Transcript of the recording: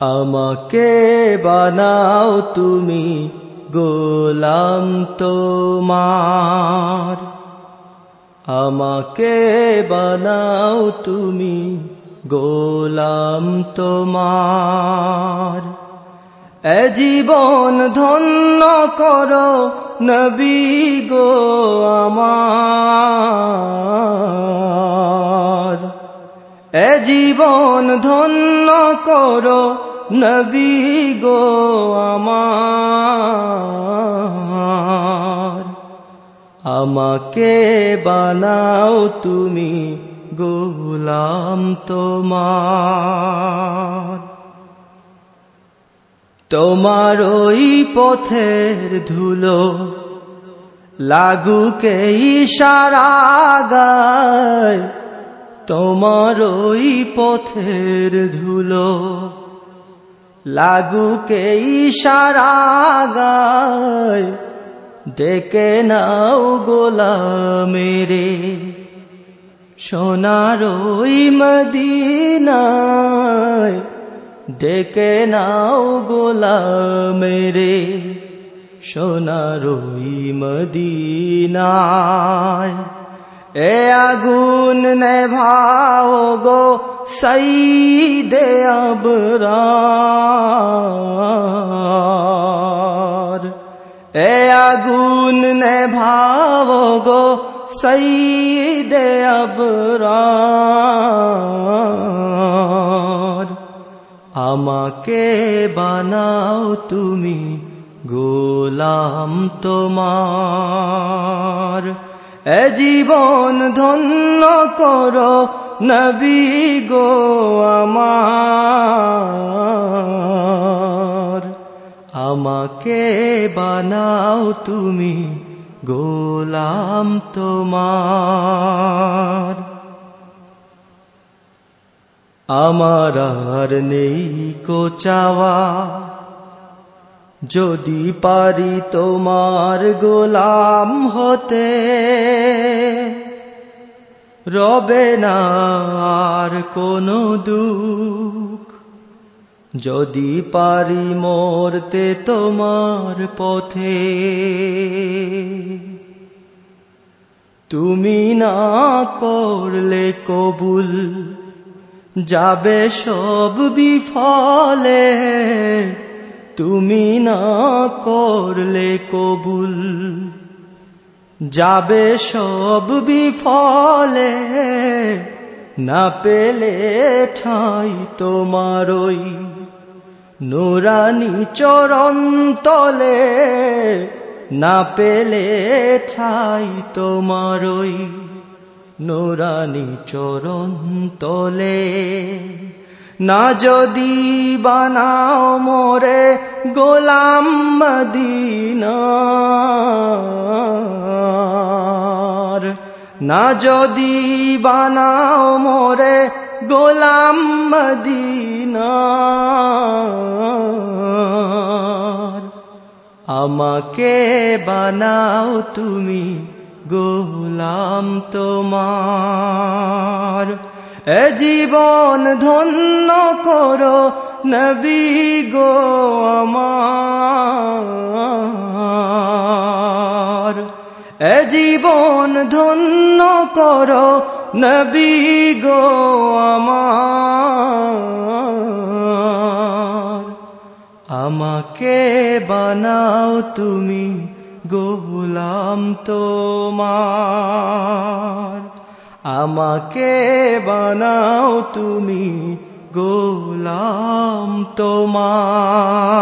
আমাকে বানাও তুমি গোলাম তোমার। আমাকে বানাও তুমি গোলাম তোমার। এ জীবন ধন্য করো নবী গো আমার। জীবন ধন্য করো নবী গো আমার। আমাকে বানাও তুমি গোলাম তোমার। তোমার ওই পথের ধুলো লাগুকে ইশারা গায়। তোমার ওই পথের ধুলো লাগুকে ইশারা গায় ডেকে নাও গোলা মেরে সোনার ওই মদিনায়। ডেকে নাও গোলা মেরে সোনার ওই মদিনায়। এ আগুন নেভাও গো সই দে এ আগুন নেভাও গো সই দে আমাকে বানাও তুমি গোলাম তোমার। এ জীবন ধন্য করো নবী গো আমার। আমাকে বানাও তুমি গোলাম তোমার। আমার আর নেই কোচাওয়া যদি পারি তোমার গোলাম হতে, রবে না আর কোনো দুঃখ। যদি পারি মরতে তোমার পথে, তুমি না করলে কবুল যাবে সব বিফলে। তুমি না করলে কবুল। যাবে সব বিফলে, না পেলে ঠাই তোমার ওই নুরানি চরণ তলে, না পেলে ঠাই তোমার ওই নুরানি চরণ তলে। না যদি বানাও মোরে গোলাম মদিনার। না যদি বানাও মোরে গোলাম মদিনার। আমাকে বানাও তুমি গোলাম তোমার। এ জীবন ধন্য করো নবী গো আমার। এ জীবন ধন্য করো নবী গো আমার। আমাকে বানাও তুমি গোলাম তোমার। আমাকে বানাও তুমি গোলাম তোমার।